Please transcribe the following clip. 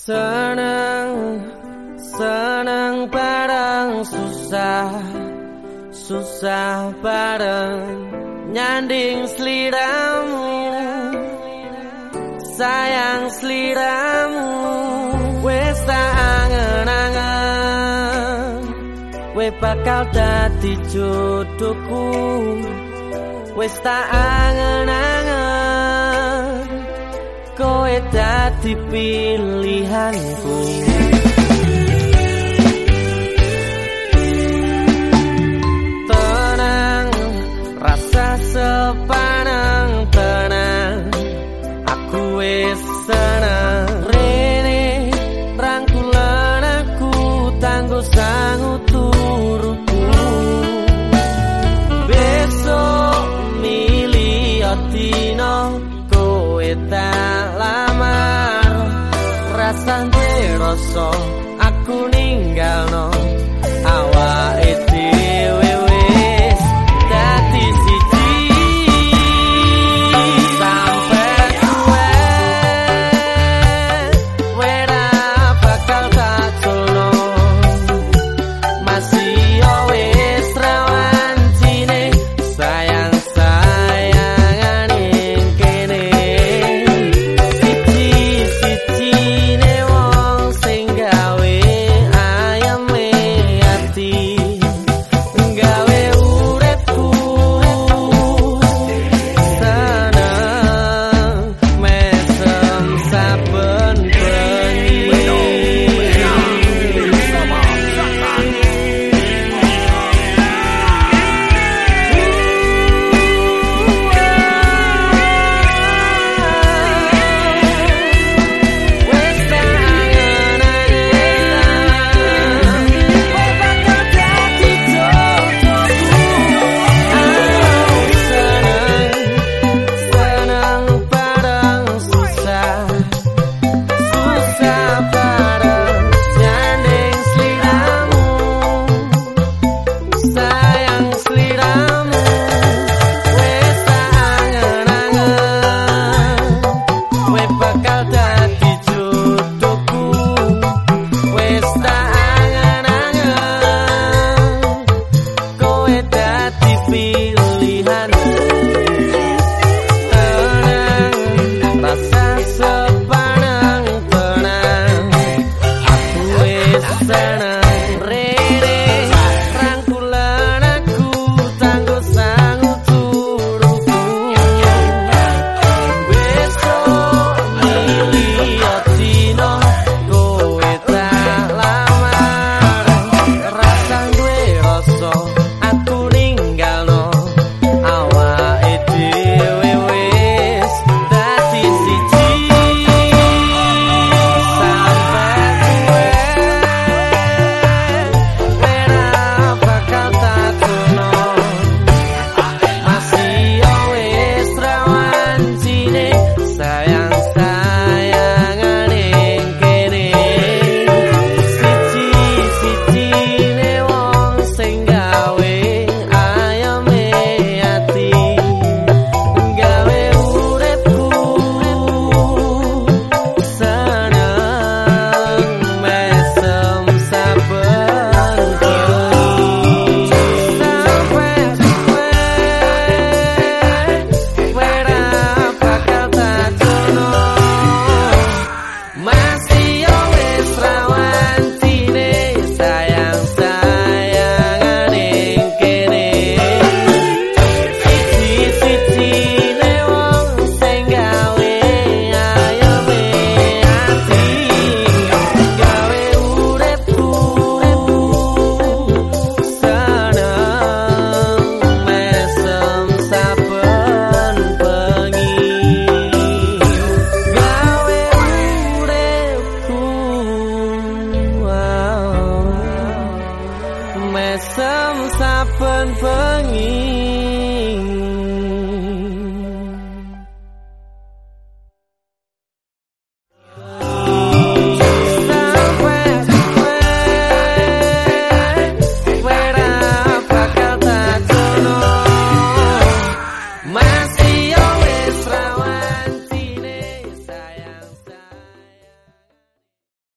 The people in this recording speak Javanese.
Senang, senang bareng susah Susah bareng nyanding seliramu Sayang seliramu Westa angen-angen We bakal dati jodohku Westa tak angen kowe dadi pilihanku tenang rasa sepanang tenang aku wis senang rene rangkulan aku tangguh sangut turuku besok milio tino kowe tadi kanthi rasa aku ninggalno awake dhewe Semsa pen pengi